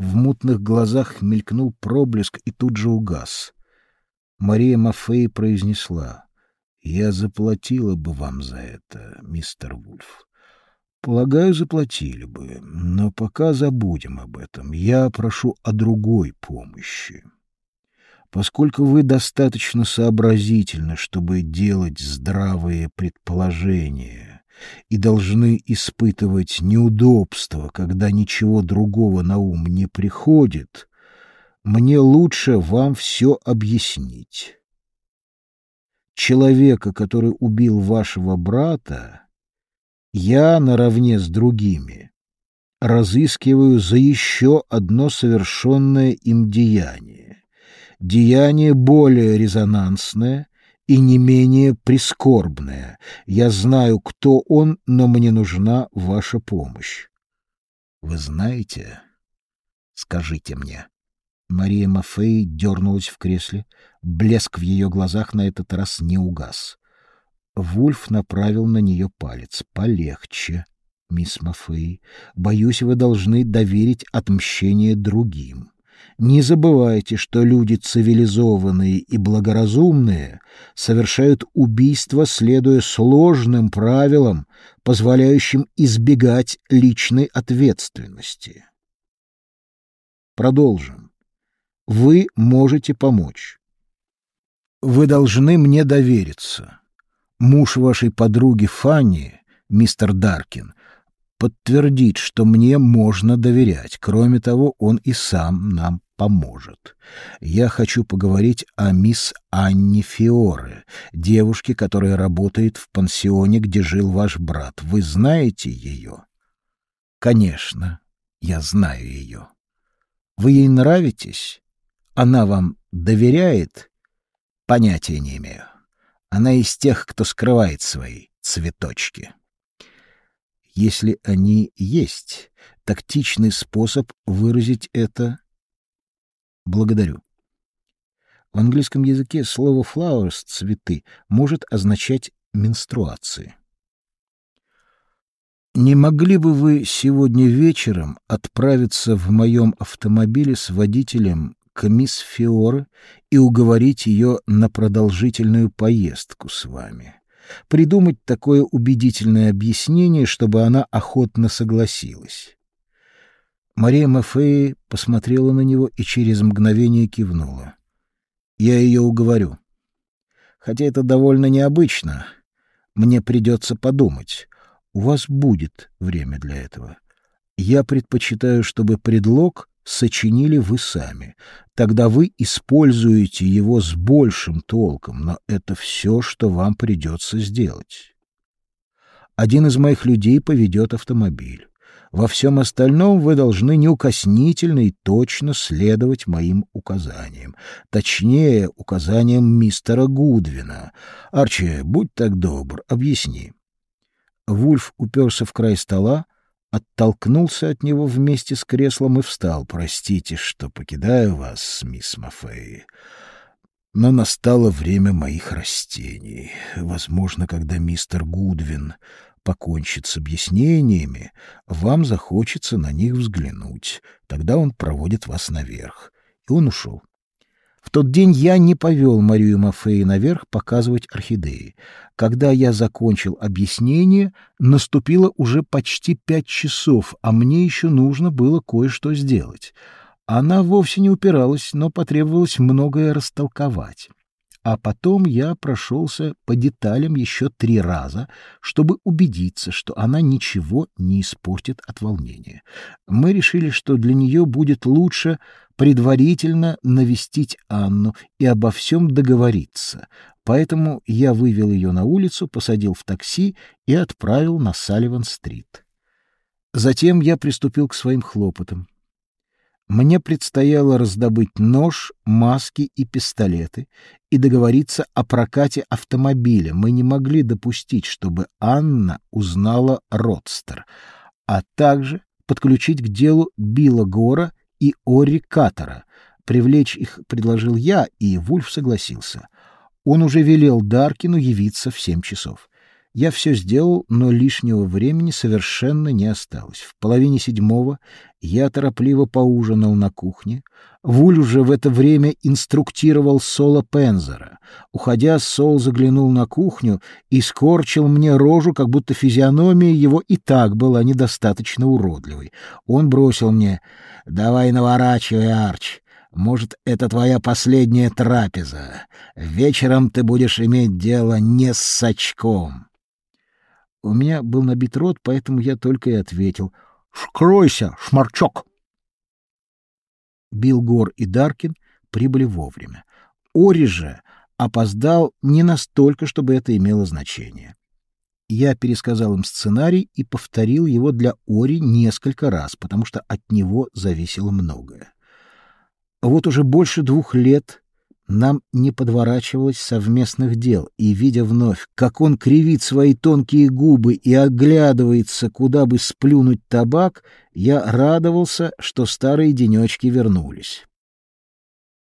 В мутных глазах мелькнул проблеск и тут же угас. Мария Мафей произнесла. «Я заплатила бы вам за это, мистер Вульф. Полагаю, заплатили бы, но пока забудем об этом. Я прошу о другой помощи. Поскольку вы достаточно сообразительны, чтобы делать здравые предположения и должны испытывать неудобства, когда ничего другого на ум не приходит, мне лучше вам все объяснить. Человека, который убил вашего брата, я наравне с другими разыскиваю за еще одно совершенное им деяние деяние более резонансное и не менее прискорбное. Я знаю, кто он, но мне нужна ваша помощь. Вы знаете? Скажите мне. Мария Мафей дернулась в кресле. Блеск в ее глазах на этот раз не угас. Вульф направил на нее палец. Полегче, мисс Мафей. Боюсь, вы должны доверить отмщение другим. Не забывайте, что люди цивилизованные и благоразумные совершают убийства, следуя сложным правилам, позволяющим избегать личной ответственности. Продолжим. Вы можете помочь. Вы должны мне довериться. Муж вашей подруги Фанни, мистер Даркин, подтвердит, что мне можно доверять. Кроме того, он и сам нам поможет. Я хочу поговорить о мисс Анне Фиоре, девушке, которая работает в пансионе, где жил ваш брат. Вы знаете ее? Конечно, я знаю ее. Вы ей нравитесь? Она вам доверяет? Понятия не имею. Она из тех, кто скрывает свои цветочки если они есть. Тактичный способ выразить это «благодарю». В английском языке слово flowers — цветы может означать менструации. Не могли бы вы сегодня вечером отправиться в моем автомобиле с водителем к мисс Фиоре и уговорить ее на продолжительную поездку с вами? Придумать такое убедительное объяснение, чтобы она охотно согласилась. Мария Мафеи посмотрела на него и через мгновение кивнула. «Я ее уговорю. Хотя это довольно необычно. Мне придется подумать. У вас будет время для этого. Я предпочитаю, чтобы предлог сочинили вы сами. Тогда вы используете его с большим толком, но это все, что вам придется сделать. Один из моих людей поведет автомобиль. Во всем остальном вы должны неукоснительно и точно следовать моим указаниям. Точнее, указаниям мистера Гудвина. Арчи, будь так добр, объясни. Вульф уперся в край стола, оттолкнулся от него вместе с креслом и встал. «Простите, что покидаю вас, мисс Мафей, но настало время моих растений. Возможно, когда мистер Гудвин покончит с объяснениями, вам захочется на них взглянуть. Тогда он проводит вас наверх». И он ушел. Тот день я не повел Марию Мафеи наверх показывать орхидеи. Когда я закончил объяснение, наступило уже почти пять часов, а мне еще нужно было кое-что сделать. Она вовсе не упиралась, но потребовалось многое растолковать а потом я прошелся по деталям еще три раза, чтобы убедиться, что она ничего не испортит от волнения. Мы решили, что для нее будет лучше предварительно навестить Анну и обо всем договориться, поэтому я вывел ее на улицу, посадил в такси и отправил на Салливан-стрит. Затем я приступил к своим хлопотам. Мне предстояло раздобыть нож, маски и пистолеты и договориться о прокате автомобиля. Мы не могли допустить, чтобы Анна узнала Родстер, а также подключить к делу Билла Гора и Ори Катера. Привлечь их предложил я, и Вульф согласился. Он уже велел Даркину явиться в семь часов. Я все сделал, но лишнего времени совершенно не осталось. В половине седьмого я торопливо поужинал на кухне. Вуль уже в это время инструктировал Соло Пензера. Уходя, Сол заглянул на кухню и скорчил мне рожу, как будто физиономия его и так была недостаточно уродливой. Он бросил мне «Давай наворачивай, Арч». Может, это твоя последняя трапеза. Вечером ты будешь иметь дело не с сачком. У меня был набит рот, поэтому я только и ответил. «Скройся, шмарчок!» Билл Гор и Даркин прибыли вовремя. Ори же опоздал не настолько, чтобы это имело значение. Я пересказал им сценарий и повторил его для Ори несколько раз, потому что от него зависело многое. Вот уже больше двух лет нам не подворачивалось совместных дел, и, видя вновь, как он кривит свои тонкие губы и оглядывается, куда бы сплюнуть табак, я радовался, что старые денечки вернулись.